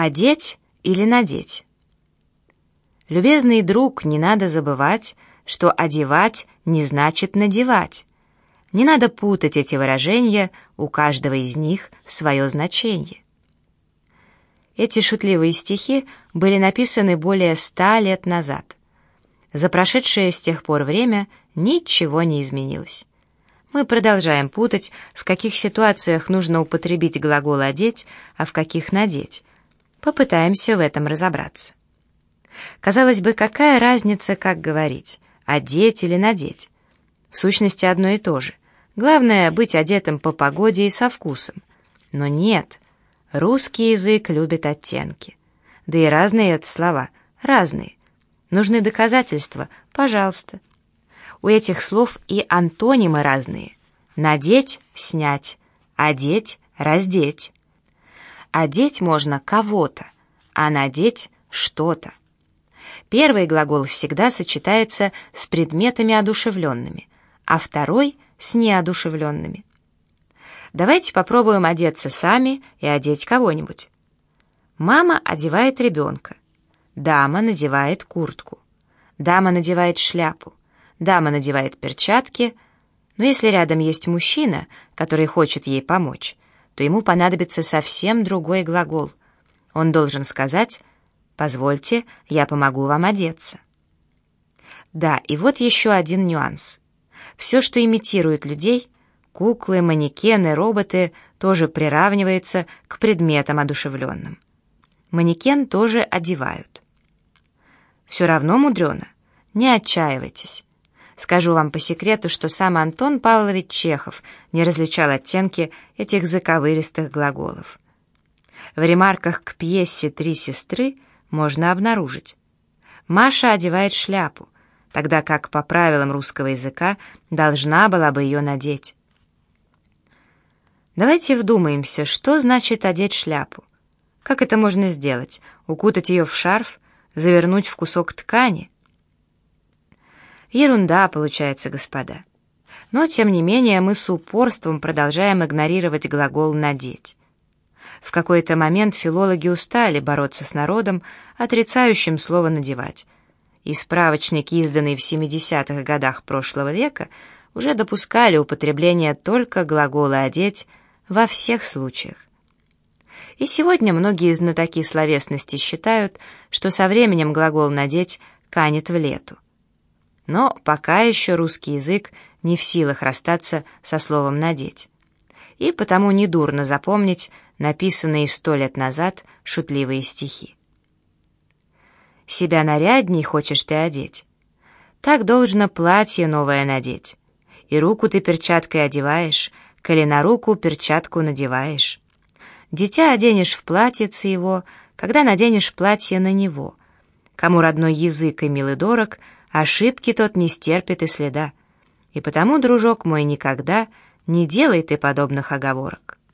Одеть или надеть? Любезный друг, не надо забывать, что одевать не значит надевать. Не надо путать эти выражения, у каждого из них свое значение. Эти шутливые стихи были написаны более ста лет назад. За прошедшее с тех пор время ничего не изменилось. Мы продолжаем путать, в каких ситуациях нужно употребить глагол «одеть», а в каких «надеть». Попытаемся в этом разобраться. Казалось бы, какая разница, как говорить, одеть или надеть? В сущности, одно и то же. Главное — быть одетым по погоде и со вкусом. Но нет, русский язык любит оттенки. Да и разные это слова, разные. Нужны доказательства? Пожалуйста. У этих слов и антонимы разные. Надеть — снять, одеть — раздеть. Одеть можно кого-то, а надеть — что-то. Первый глагол всегда сочетается с предметами одушевленными, а второй — с неодушевленными. Давайте попробуем одеться сами и одеть кого-нибудь. Мама одевает ребенка. Дама надевает куртку. Дама надевает шляпу. Дама надевает перчатки. Но если рядом есть мужчина, который хочет ей помочь, то ему понадобится совсем другой глагол. Он должен сказать «Позвольте, я помогу вам одеться». Да, и вот еще один нюанс. Все, что имитирует людей, куклы, манекены, роботы, тоже приравнивается к предметам одушевленным. Манекен тоже одевают. Все равно мудрено. Не отчаивайтесь. Скажу вам по секрету, что сам Антон Павлович Чехов не различал оттенки этих заковыристых глаголов. В ремарках к пьесе «Три сестры» можно обнаружить. Маша одевает шляпу, тогда как по правилам русского языка должна была бы ее надеть. Давайте вдумаемся, что значит одеть шляпу. Как это можно сделать? Укутать ее в шарф? Завернуть в кусок ткани? Ерунда получается, господа. Но, тем не менее, мы с упорством продолжаем игнорировать глагол «надеть». В какой-то момент филологи устали бороться с народом, отрицающим слово «надевать», и справочники, изданные в 70-х годах прошлого века, уже допускали употребление только глагола «одеть» во всех случаях. И сегодня многие знатоки словесности считают, что со временем глагол «надеть» канет в лету. Но пока еще русский язык не в силах расстаться со словом «надеть». И потому недурно запомнить написанные сто лет назад шутливые стихи. Себя нарядней хочешь ты одеть. Так должно платье новое надеть. И руку ты перчаткой одеваешь, коли на руку перчатку надеваешь. Дитя оденешь в платьице его, когда наденешь платье на него. Кому родной язык и милый дорог, ошибки тот не стерпит и следа. И потому, дружок мой, никогда не делай ты подобных оговорок.